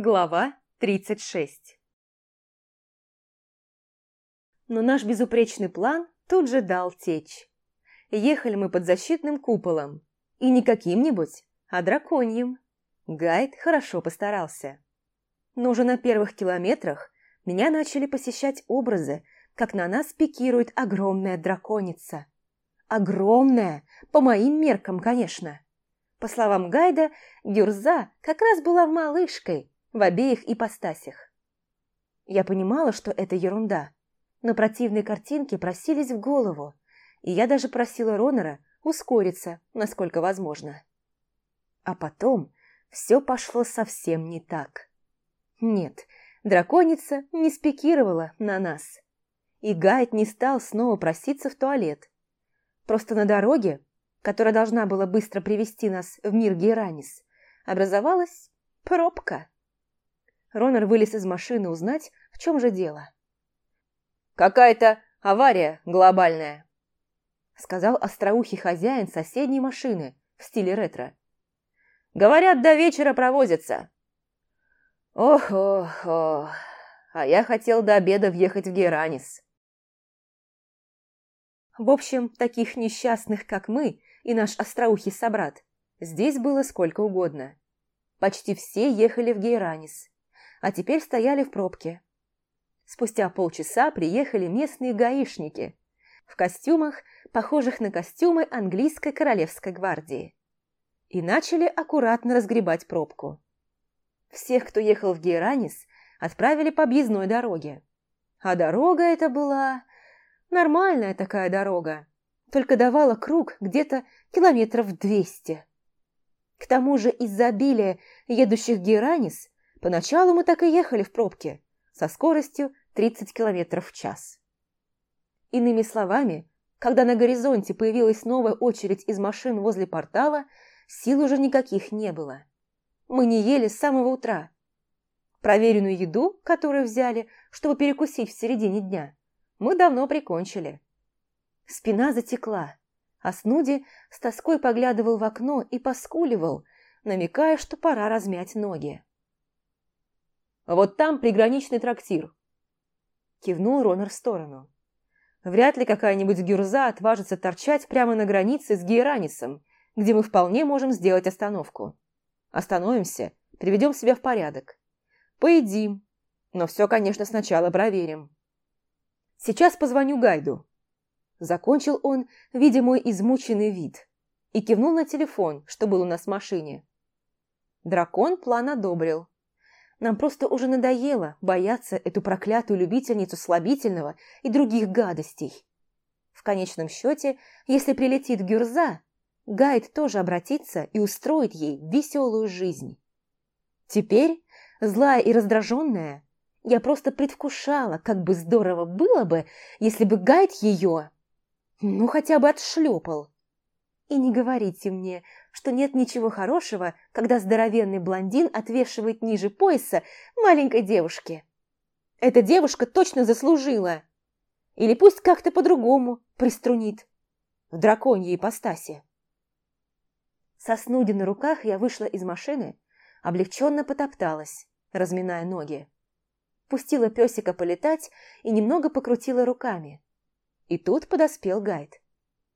Глава 36 Но наш безупречный план тут же дал течь. Ехали мы под защитным куполом. И не каким-нибудь, а драконьим. Гайд хорошо постарался. Но уже на первых километрах меня начали посещать образы, как на нас пикирует огромная драконица. Огромная, по моим меркам, конечно. По словам Гайда, Гюрза как раз была малышкой, в обеих ипостасях. Я понимала, что это ерунда, но противные картинки просились в голову, и я даже просила Ронора ускориться, насколько возможно. А потом все пошло совсем не так. Нет, драконица не спикировала на нас. И Гайд не стал снова проситься в туалет. Просто на дороге, которая должна была быстро привести нас в мир Геранис, образовалась пробка. Ронор вылез из машины узнать, в чем же дело. «Какая-то авария глобальная», — сказал остроухий хозяин соседней машины в стиле ретро. «Говорят, до вечера провозятся». «Ох-ох-ох, а я хотел до обеда въехать в Геранис». В общем, таких несчастных, как мы и наш остроухий собрат, здесь было сколько угодно. Почти все ехали в Гейранис а теперь стояли в пробке. Спустя полчаса приехали местные гаишники в костюмах, похожих на костюмы английской королевской гвардии, и начали аккуратно разгребать пробку. Всех, кто ехал в Геранис, отправили по объездной дороге. А дорога это была... Нормальная такая дорога, только давала круг где-то километров двести. К тому же из-за обилия едущих Геранис Поначалу мы так и ехали в пробке, со скоростью 30 км в час. Иными словами, когда на горизонте появилась новая очередь из машин возле портала, сил уже никаких не было. Мы не ели с самого утра. Проверенную еду, которую взяли, чтобы перекусить в середине дня, мы давно прикончили. Спина затекла, а Снуди с тоской поглядывал в окно и поскуливал, намекая, что пора размять ноги. Вот там приграничный трактир. Кивнул Ронер в сторону. Вряд ли какая-нибудь гюрза отважится торчать прямо на границе с Гейранисом, где мы вполне можем сделать остановку. Остановимся, приведем себя в порядок. Поедим. Но все, конечно, сначала проверим. Сейчас позвоню Гайду. Закончил он, видя мой измученный вид, и кивнул на телефон, что был у нас в машине. Дракон план одобрил нам просто уже надоело бояться эту проклятую любительницу слабительного и других гадостей. В конечном счете, если прилетит Гюрза, Гайд тоже обратится и устроит ей веселую жизнь. Теперь, злая и раздраженная, я просто предвкушала, как бы здорово было бы, если бы Гайд ее, ну, хотя бы отшлепал. И не говорите мне, что нет ничего хорошего, когда здоровенный блондин отвешивает ниже пояса маленькой девушке. Эта девушка точно заслужила. Или пусть как-то по-другому приструнит. В драконьей ипостаси. Со снуди на руках я вышла из машины, облегченно потопталась, разминая ноги. Пустила песика полетать и немного покрутила руками. И тут подоспел гайд.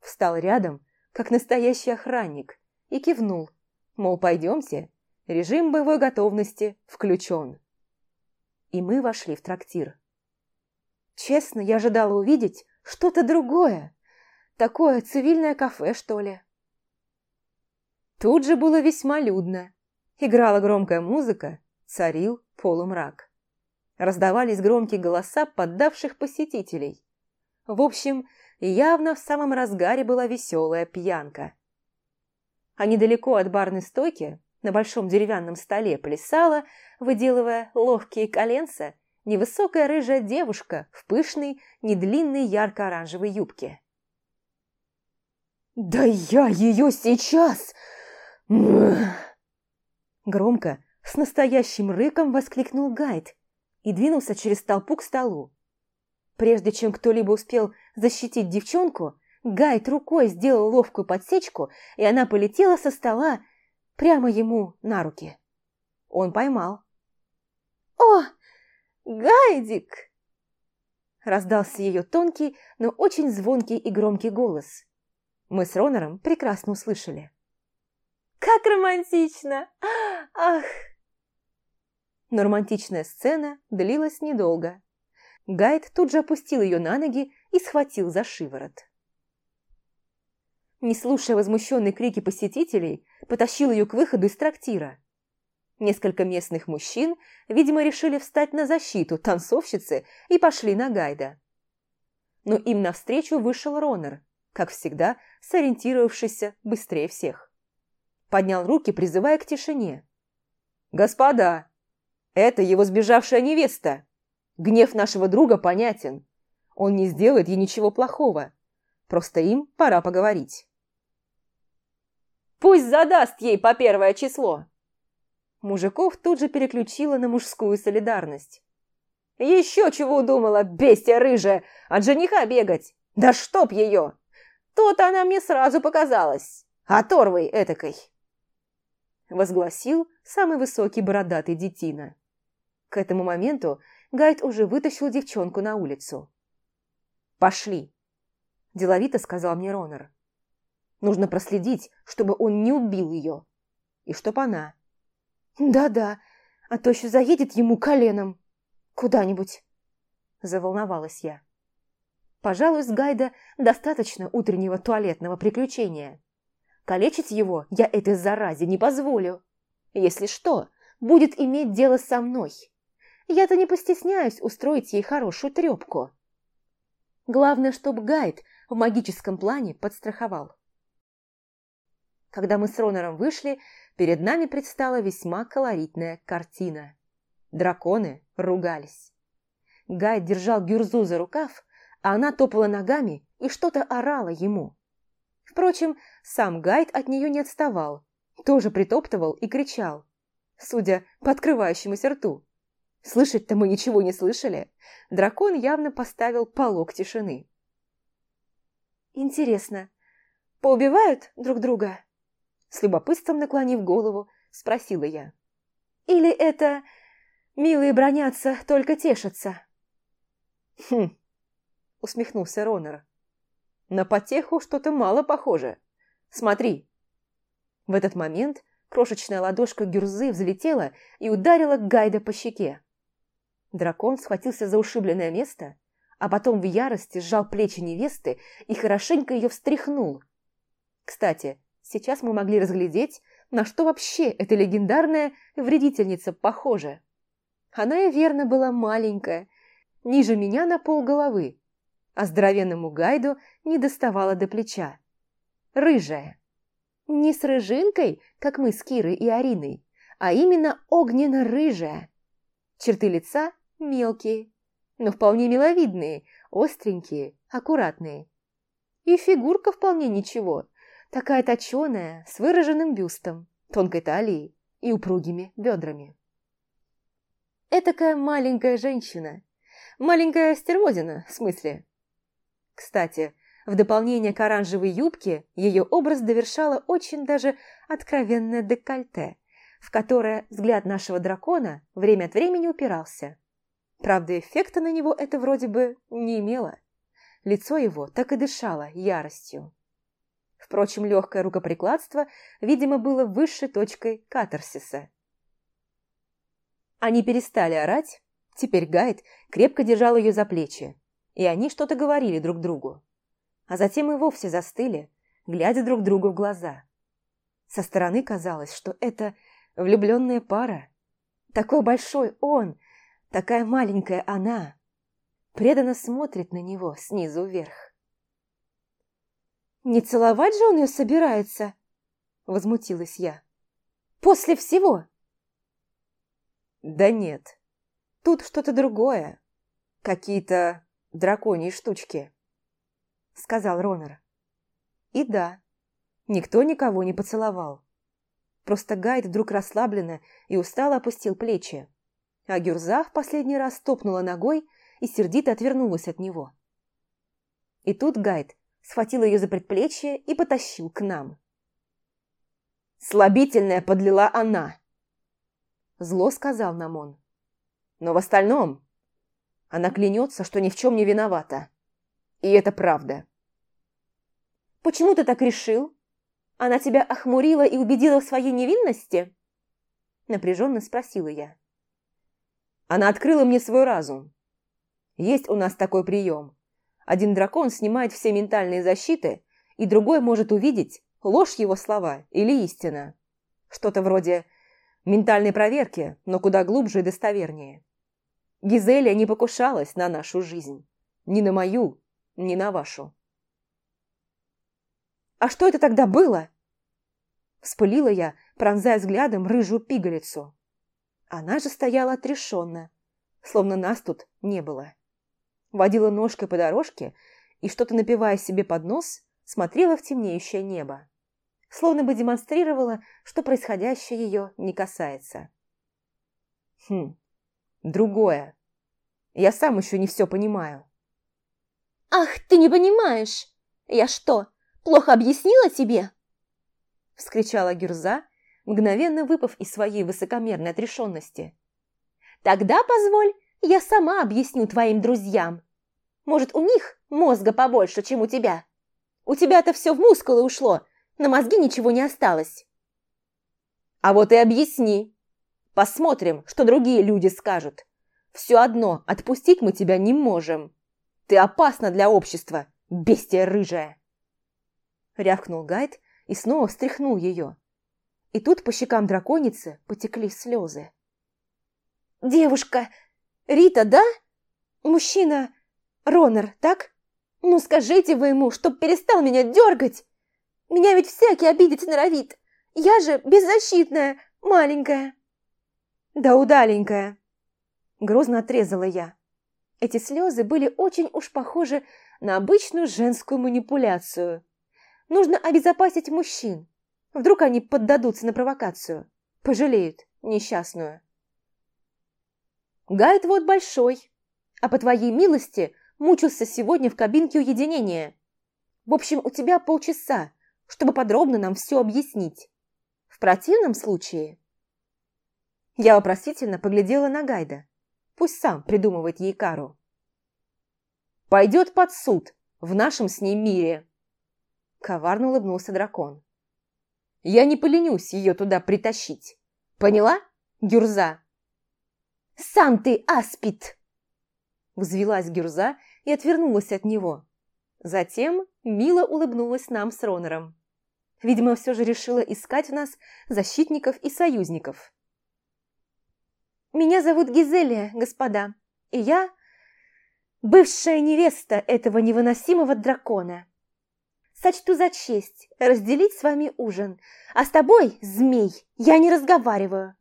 Встал рядом как настоящий охранник, и кивнул, мол, пойдемте, режим боевой готовности включен. И мы вошли в трактир. Честно, я ожидала увидеть что-то другое. Такое цивильное кафе, что ли. Тут же было весьма людно. Играла громкая музыка, царил полумрак. Раздавались громкие голоса поддавших посетителей. В общем, явно в самом разгаре была веселая пьянка. А недалеко от барной стойки, на большом деревянном столе плясала, выделывая ловкие коленца, невысокая рыжая девушка в пышной, недлинной ярко-оранжевой юбке. «Да я ее сейчас!» Громко, с настоящим рыком воскликнул Гайд и двинулся через толпу к столу. Прежде чем кто-либо успел защитить девчонку, Гайд рукой сделал ловкую подсечку, и она полетела со стола прямо ему на руки. Он поймал. «О, Гайдик!» Раздался ее тонкий, но очень звонкий и громкий голос. Мы с Ронором прекрасно услышали. «Как романтично! Ах!» Но романтичная сцена длилась недолго. Гайд тут же опустил ее на ноги и схватил за шиворот. Не слушая возмущенные крики посетителей, потащил ее к выходу из трактира. Несколько местных мужчин, видимо, решили встать на защиту танцовщицы и пошли на Гайда. Но им навстречу вышел Ронер, как всегда, сориентировавшийся быстрее всех. Поднял руки, призывая к тишине. «Господа, это его сбежавшая невеста!» Гнев нашего друга понятен. Он не сделает ей ничего плохого. Просто им пора поговорить. «Пусть задаст ей по первое число!» Мужиков тут же переключила на мужскую солидарность. «Еще чего думала, бестия рыжая, от жениха бегать! Да чтоб ее! То-то она мне сразу показалась, оторвой этакой!» Возгласил самый высокий бородатый детина. К этому моменту Гайд уже вытащил девчонку на улицу. «Пошли!» – деловито сказал мне Ронер. «Нужно проследить, чтобы он не убил ее. И чтоб она...» «Да-да, а то еще заедет ему коленом. Куда-нибудь!» – заволновалась я. «Пожалуй, с Гайда достаточно утреннего туалетного приключения. Калечить его я этой заразе не позволю. Если что, будет иметь дело со мной». Я-то не постесняюсь устроить ей хорошую трепку. Главное, чтобы гайд в магическом плане подстраховал. Когда мы с Ронором вышли, перед нами предстала весьма колоритная картина. Драконы ругались. Гайд держал Гюрзу за рукав, а она топала ногами и что-то орала ему. Впрочем, сам Гайд от нее не отставал, тоже притоптывал и кричал, судя по открывающемуся рту. Слышать-то мы ничего не слышали. Дракон явно поставил полог тишины. Интересно, поубивают друг друга? С любопытством наклонив голову, спросила я. Или это милые бронятся, только тешатся? Хм, усмехнулся Ронор. На потеху что-то мало похоже. Смотри. В этот момент крошечная ладошка Гюрзы взлетела и ударила Гайда по щеке. Дракон схватился за ушибленное место, а потом в ярости сжал плечи невесты и хорошенько ее встряхнул. Кстати, сейчас мы могли разглядеть, на что вообще эта легендарная вредительница похожа. Она и верно была маленькая, ниже меня на пол головы, а здоровенному гайду не доставала до плеча. Рыжая. Не с рыжинкой, как мы с Кирой и Ариной, а именно огненно-рыжая. Черты лица мелкие, но вполне миловидные, остренькие, аккуратные. И фигурка вполне ничего, такая точеная, с выраженным бюстом, тонкой талией и упругими бедрами. Этакая маленькая женщина. Маленькая стервозина, в смысле. Кстати, в дополнение к оранжевой юбке ее образ довершала очень даже откровенное декольте – в которое взгляд нашего дракона время от времени упирался. Правда, эффекта на него это вроде бы не имело. Лицо его так и дышало яростью. Впрочем, легкое рукоприкладство, видимо, было высшей точкой катарсиса. Они перестали орать, теперь Гайд крепко держал ее за плечи, и они что-то говорили друг другу. А затем и вовсе застыли, глядя друг другу в глаза. Со стороны казалось, что это влюбленная пара. Такой большой он, такая маленькая она. Преданно смотрит на него снизу вверх. «Не целовать же он ее собирается?» – возмутилась я. «После всего?» «Да нет, тут что-то другое. Какие-то драконьи штучки», – сказал Ронер. «И да, никто никого не поцеловал. Просто Гайд вдруг расслабленно и устало опустил плечи. А Гюрза в последний раз топнула ногой и сердито отвернулась от него. И тут Гайд схватил ее за предплечье и потащил к нам. «Слабительное подлила она!» Зло сказал нам он. «Но в остальном она клянется, что ни в чем не виновата. И это правда». «Почему ты так решил?» Она тебя охмурила и убедила в своей невинности?» Напряженно спросила я. Она открыла мне свой разум. Есть у нас такой прием. Один дракон снимает все ментальные защиты, и другой может увидеть ложь его слова или истина. Что-то вроде ментальной проверки, но куда глубже и достовернее. Гизелия не покушалась на нашу жизнь. Ни на мою, ни на вашу. А что это тогда было?» Вспылила я, пронзая взглядом рыжую пигалицу. Она же стояла отрешенно, словно нас тут не было. Водила ножкой по дорожке и, что-то напивая себе под нос, смотрела в темнеющее небо. Словно бы демонстрировала, что происходящее ее не касается. «Хм, другое. Я сам еще не все понимаю». «Ах, ты не понимаешь! Я что, Плохо объяснила тебе?» Вскричала Гюрза, мгновенно выпав из своей высокомерной отрешенности. «Тогда позволь, я сама объясню твоим друзьям. Может, у них мозга побольше, чем у тебя? У тебя-то все в мускулы ушло, на мозги ничего не осталось». «А вот и объясни. Посмотрим, что другие люди скажут. Все одно, отпустить мы тебя не можем. Ты опасна для общества, бестия рыжая!» рявкнул Гайд и снова встряхнул ее. И тут по щекам драконицы потекли слезы. «Девушка! Рита, да? Мужчина! Ронер, так? Ну скажите вы ему, чтоб перестал меня дергать! Меня ведь всякий обидеть норовит! Я же беззащитная, маленькая!» «Да удаленькая!» Грозно отрезала я. Эти слезы были очень уж похожи на обычную женскую манипуляцию – Нужно обезопасить мужчин. Вдруг они поддадутся на провокацию. Пожалеют несчастную. Гайд вот большой. А по твоей милости мучился сегодня в кабинке уединения. В общем, у тебя полчаса, чтобы подробно нам все объяснить. В противном случае... Я вопросительно поглядела на Гайда. Пусть сам придумывает ей кару. «Пойдет под суд в нашем с ней мире», Коварно улыбнулся дракон. «Я не поленюсь ее туда притащить. Поняла, Гюрза?» «Сам ты аспид!» Взвелась Гюрза и отвернулась от него. Затем мило улыбнулась нам с Ронором. Видимо, все же решила искать в нас защитников и союзников. «Меня зовут Гизелия, господа, и я бывшая невеста этого невыносимого дракона» сочту за честь разделить с вами ужин. А с тобой, змей, я не разговариваю!»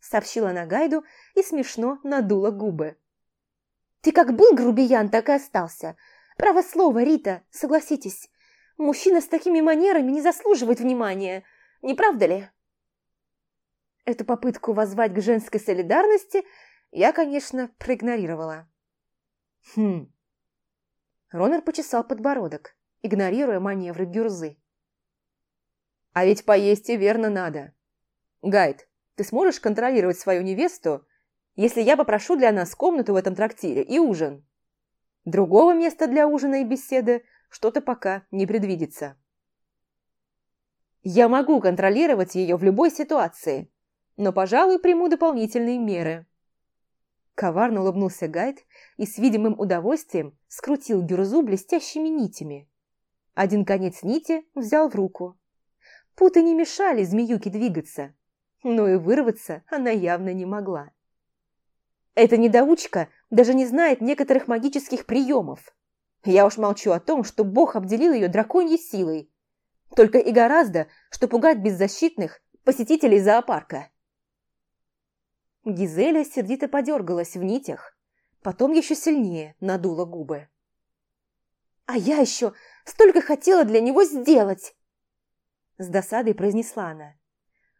Сообщила она Гайду и смешно надула губы. «Ты как был грубиян, так и остался. Право слово, Рита, согласитесь. Мужчина с такими манерами не заслуживает внимания, не правда ли?» Эту попытку воззвать к женской солидарности я, конечно, проигнорировала. «Хм...» Ронер почесал подбородок игнорируя маневры Гюрзы. «А ведь поесть и верно надо. Гайд, ты сможешь контролировать свою невесту, если я попрошу для нас комнату в этом трактире и ужин? Другого места для ужина и беседы что-то пока не предвидится». «Я могу контролировать ее в любой ситуации, но, пожалуй, приму дополнительные меры», Коварно улыбнулся Гайд и с видимым удовольствием скрутил гюрзу блестящими нитями. Один конец нити взял в руку. Путы не мешали змеюке двигаться, но и вырваться она явно не могла. Эта недоучка даже не знает некоторых магических приемов. Я уж молчу о том, что Бог обделил ее драконьей силой. Только и гораздо, что пугать беззащитных посетителей зоопарка. Гизеля сердито подергалась в нитях, потом еще сильнее надула губы. «А я еще Столько хотела для него сделать!» С досадой произнесла она.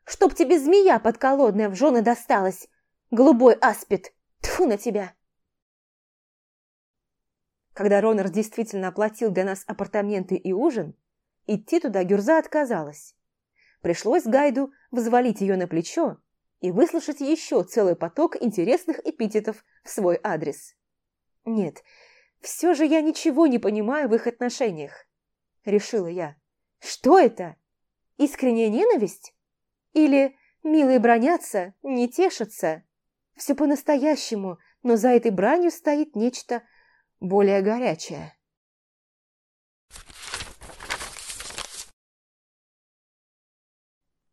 «Чтоб тебе змея подколодная в жены досталась! Голубой аспид! Тьфу на тебя!» Когда Ронер действительно оплатил для нас апартаменты и ужин, идти туда Гюрза отказалась. Пришлось Гайду взвалить ее на плечо и выслушать еще целый поток интересных эпитетов в свой адрес. Нет, все же я ничего не понимаю в их отношениях. Решила я. Что это? Искренняя ненависть? Или милые бронятся, не тешатся? Все по-настоящему, но за этой бранью стоит нечто более горячее.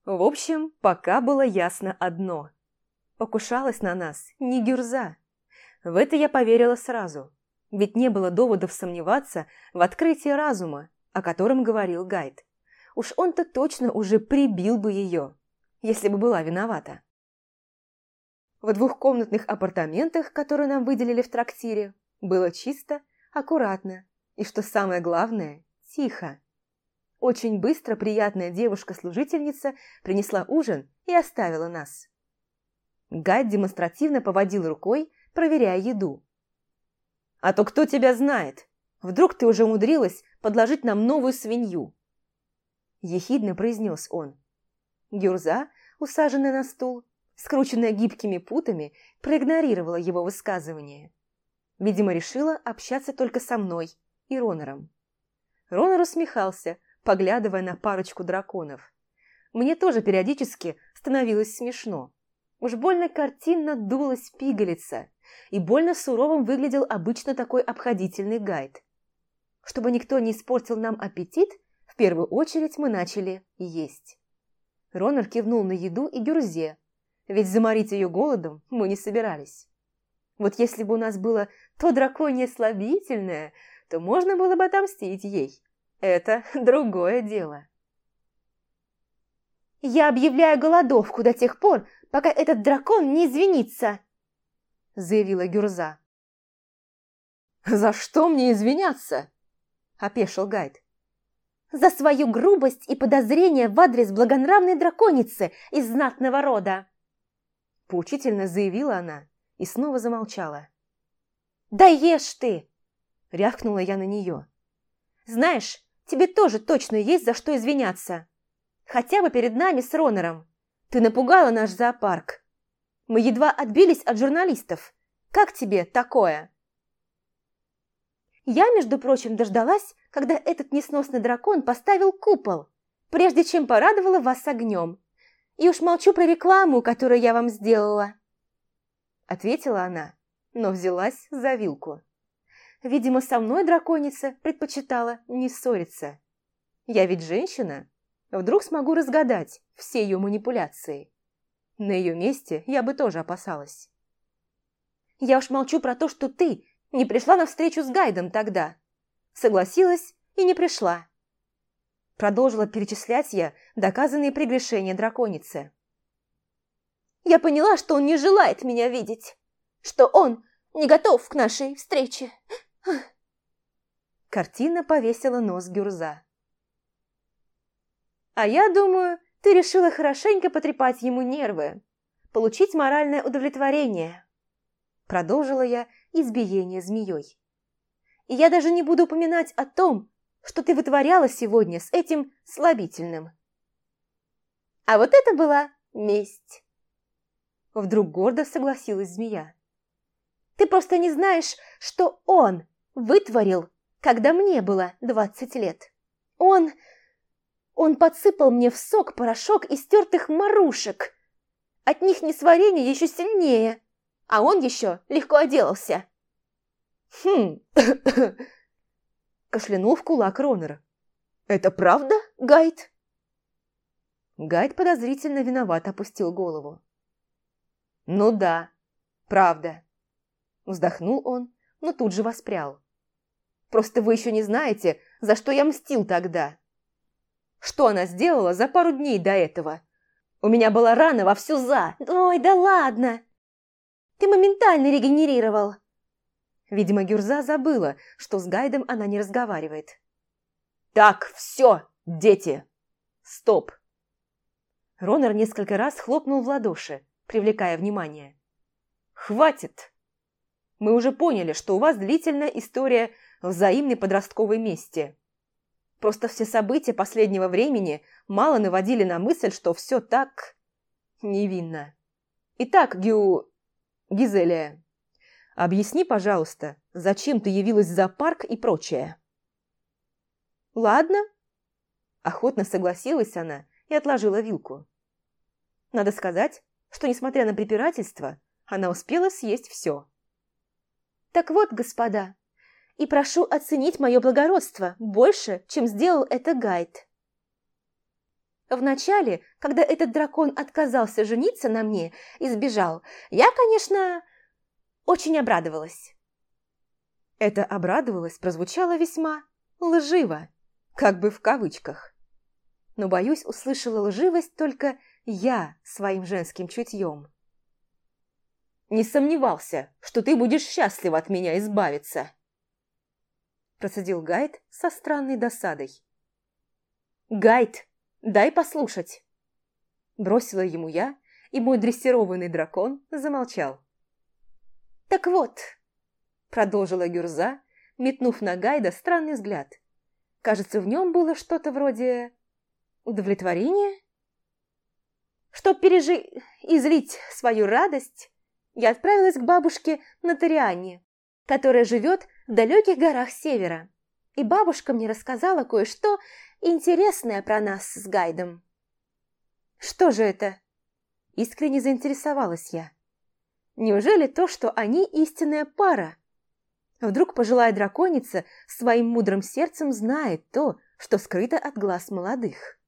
В общем, пока было ясно одно. Покушалась на нас не гюрза. В это я поверила сразу. Ведь не было доводов сомневаться в открытии разума, о котором говорил Гайд. Уж он-то точно уже прибил бы ее, если бы была виновата. В двухкомнатных апартаментах, которые нам выделили в трактире, было чисто, аккуратно и, что самое главное, тихо. Очень быстро приятная девушка-служительница принесла ужин и оставила нас. Гайд демонстративно поводил рукой, проверяя еду. А то кто тебя знает? Вдруг ты уже умудрилась подложить нам новую свинью?» Ехидно произнес он. Гюрза, усаженная на стул, скрученная гибкими путами, проигнорировала его высказывание. Видимо, решила общаться только со мной и Ронором. Ронор усмехался, поглядывая на парочку драконов. Мне тоже периодически становилось смешно. Уж больно картинно дулась пигалица, и больно суровым выглядел обычно такой обходительный гайд. Чтобы никто не испортил нам аппетит, в первую очередь мы начали есть. Ронар кивнул на еду и гюрзе, ведь заморить ее голодом мы не собирались. Вот если бы у нас было то драконье слабительное, то можно было бы отомстить ей. Это другое дело. Я объявляю голодовку до тех пор, пока этот дракон не извинится!» Заявила Гюрза. «За что мне извиняться?» Опешил гайд. «За свою грубость и подозрение в адрес благонравной драконицы из знатного рода!» Поучительно заявила она и снова замолчала. «Да ешь ты!» – рявкнула я на нее. «Знаешь, тебе тоже точно есть за что извиняться!» хотя бы перед нами с Ронором. Ты напугала наш зоопарк. Мы едва отбились от журналистов. Как тебе такое?» Я, между прочим, дождалась, когда этот несносный дракон поставил купол, прежде чем порадовала вас огнем. И уж молчу про рекламу, которую я вам сделала. Ответила она, но взялась за вилку. Видимо, со мной драконица предпочитала не ссориться. Я ведь женщина. Вдруг смогу разгадать все ее манипуляции. На ее месте я бы тоже опасалась. Я уж молчу про то, что ты не пришла на встречу с Гайдом тогда. Согласилась и не пришла. Продолжила перечислять я доказанные прегрешения драконицы. Я поняла, что он не желает меня видеть, что он не готов к нашей встрече. Картина повесила нос Гюрза. А я думаю, ты решила хорошенько потрепать ему нервы, получить моральное удовлетворение. Продолжила я избиение змеей. И я даже не буду упоминать о том, что ты вытворяла сегодня с этим слабительным. А вот это была месть. Вдруг гордо согласилась змея. Ты просто не знаешь, что он вытворил, когда мне было двадцать лет. Он он подсыпал мне в сок порошок из тертых марушек. От них несварение еще сильнее, а он еще легко оделся. «Хм...» Кашлянул в кулак Ронер. «Это правда, Гайд?» Гайд подозрительно виноват опустил голову. «Ну да, правда». Вздохнул он, но тут же воспрял. «Просто вы еще не знаете, за что я мстил тогда». Что она сделала за пару дней до этого? У меня была рана во всю за. Ой, да ладно! Ты моментально регенерировал. Видимо, Гюрза забыла, что с гайдом она не разговаривает. Так, все, дети! Стоп! Ронар несколько раз хлопнул в ладоши, привлекая внимание. «Хватит! Мы уже поняли, что у вас длительная история взаимной подростковой мести. Просто все события последнего времени мало наводили на мысль, что все так невинно. Итак, Гю... Гизелия, объясни, пожалуйста, зачем ты явилась в зоопарк и прочее? Ладно. Охотно согласилась она и отложила вилку. Надо сказать, что, несмотря на препирательство, она успела съесть все. «Так вот, господа, и прошу оценить мое благородство больше, чем сделал это Гайд. Вначале, когда этот дракон отказался жениться на мне и сбежал, я, конечно, очень обрадовалась. Это «обрадовалась» прозвучало весьма лживо, как бы в кавычках. Но, боюсь, услышала лживость только я своим женским чутьем. «Не сомневался, что ты будешь счастлива от меня избавиться», процедил Гайд со странной досадой. «Гайд, дай послушать!» Бросила ему я, и мой дрессированный дракон замолчал. «Так вот», — продолжила Гюрза, метнув на Гайда странный взгляд. «Кажется, в нем было что-то вроде... удовлетворения?» Чтоб пережи... излить свою радость, я отправилась к бабушке на Тариане, которая живет в далеких горах севера. И бабушка мне рассказала кое-что интересное про нас с гайдом. Что же это? Искренне заинтересовалась я. Неужели то, что они истинная пара? Вдруг пожилая драконица своим мудрым сердцем знает то, что скрыто от глаз молодых.